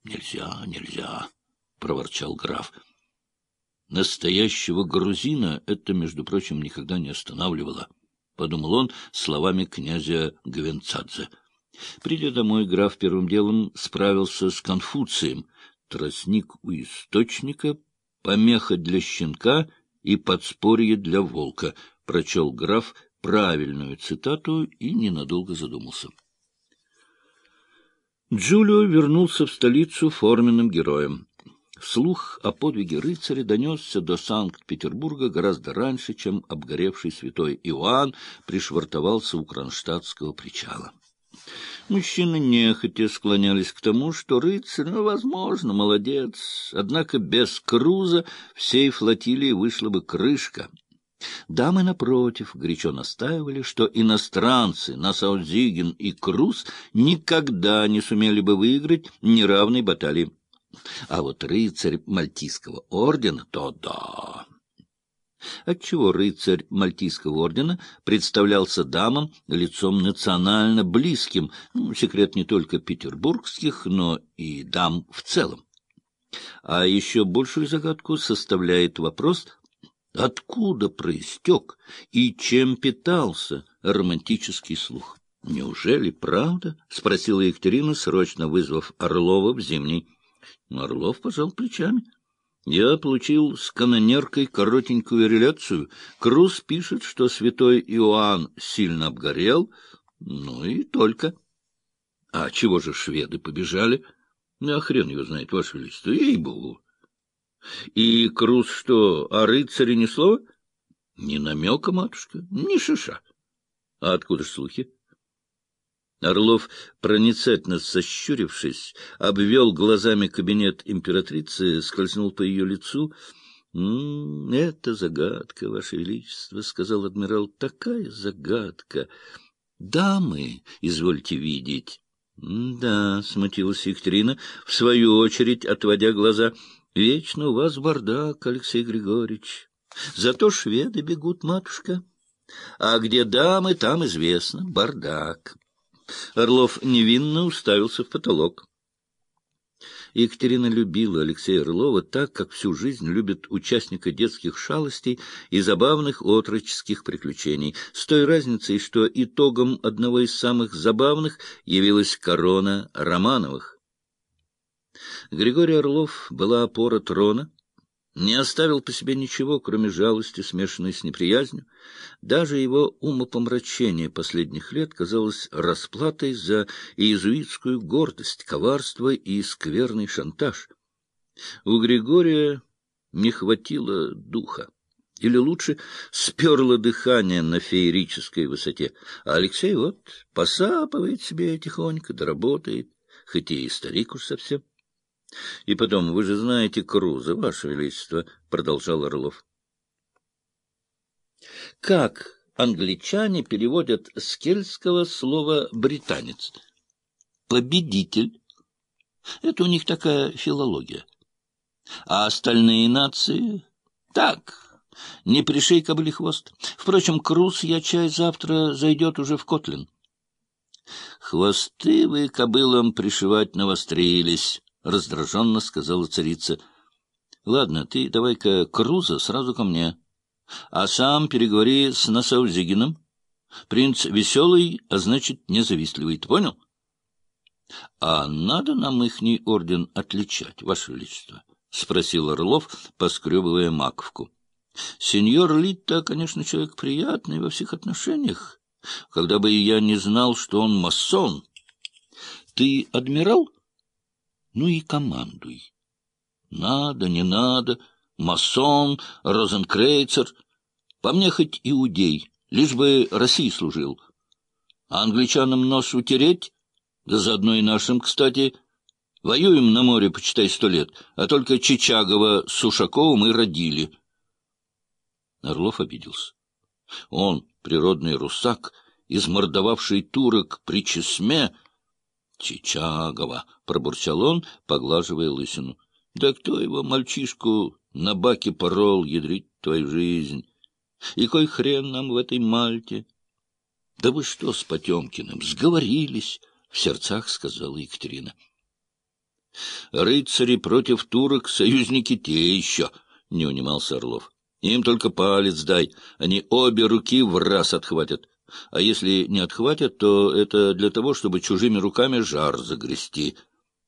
— Нельзя, нельзя, — проворчал граф. Настоящего грузина это, между прочим, никогда не останавливало, — подумал он словами князя Гвенцадзе. Придя домой, граф первым делом справился с Конфуцием. Тростник у источника, помеха для щенка и подспорье для волка. Прочел граф правильную цитату и ненадолго задумался. Джулио вернулся в столицу форменным героем. Слух о подвиге рыцаря донесся до Санкт-Петербурга гораздо раньше, чем обгоревший святой Иоанн пришвартовался у Кронштадтского причала. Мужчины нехотя склонялись к тому, что рыцарь, ну, возможно, молодец, однако без круза всей флотилии вышла бы крышка — Дамы, напротив, горячо настаивали, что иностранцы Насаудзиген и Круз никогда не сумели бы выиграть неравной баталии. А вот рыцарь Мальтийского ордена — то да. Отчего рыцарь Мальтийского ордена представлялся дамам лицом национально близким, ну, секрет не только петербургских, но и дам в целом. А еще большую загадку составляет вопрос — Откуда проистек и чем питался романтический слух? — Неужели правда? — спросила Екатерина, срочно вызвав Орлова в зимний. Орлов пожал плечами. Я получил с канонеркой коротенькую реляцию. Круз пишет, что святой Иоанн сильно обгорел, ну и только. А чего же шведы побежали? А хрен его знает, ваше величество, ей-богу. И Круз что, о рыцаре ни слова? Ни намека, матушка, ни шиша. А откуда ж слухи? Орлов, проницательно сощурившись, обвел глазами кабинет императрицы, скользнул по ее лицу. — Это загадка, Ваше Величество, — сказал адмирал, — такая загадка. Дамы, извольте видеть. — Да, — смутилась Екатерина, в свою очередь отводя глаза, — Вечно у вас бардак, Алексей Григорьевич. Зато шведы бегут, матушка. А где дамы, там известно, бардак. Орлов невинно уставился в потолок. Екатерина любила Алексея Орлова так, как всю жизнь любит участника детских шалостей и забавных отроческих приключений, с той разницей, что итогом одного из самых забавных явилась корона Романовых. Григорий Орлов была опора трона, не оставил по себе ничего, кроме жалости, смешанной с неприязнью. Даже его умопомрачение последних лет казалось расплатой за иезуитскую гордость, коварство и скверный шантаж. У Григория не хватило духа. Или лучше, сперло дыхание на феерической высоте. А Алексей вот посапывает себе тихонько, доработает, хоть и старик уж совсем. — И потом, вы же знаете Круза, Ваше Величество, — продолжал Орлов. — Как англичане переводят с кельтского слова «британец»? «Победитель». Это у них такая филология. А остальные нации — так, не пришей кобыли хвост. Впрочем, Круз, я чай, завтра зайдет уже в Котлин. Хвосты вы кобылам пришивать навострились. — раздраженно сказала царица. — Ладно, ты давай-ка Круза сразу ко мне. А сам переговори с Насаузигиным. Принц веселый, а значит, независтливый. Ты понял? — А надо нам ихний орден отличать, Ваше Величество? — спросил Орлов, поскребывая маковку. — Сеньор Литта, конечно, человек приятный во всех отношениях. Когда бы я не знал, что он масон. — Ты адмирал? — ну и командуй. Надо, не надо, масон, розенкрейцер. По мне хоть иудей, лишь бы России служил. А англичанам нос утереть, да заодно и нашим, кстати. Воюем на море, почитай, сто лет, а только Чичагова с Ушаковым и родили. Орлов обиделся. Он, природный русак, измордовавший турок при Чесме, Чичагова, — пробурчал он, поглаживая лысину. — Да кто его, мальчишку, на баке порол, ядрить твою жизнь? И кой хрен нам в этой Мальте? — Да вы что с Потемкиным, сговорились? — в сердцах сказала Екатерина. Рыцари против турок — союзники те еще, — не унимался Орлов. Им только палец дай, они обе руки в раз отхватят. А если не отхватят, то это для того, чтобы чужими руками жар загрести —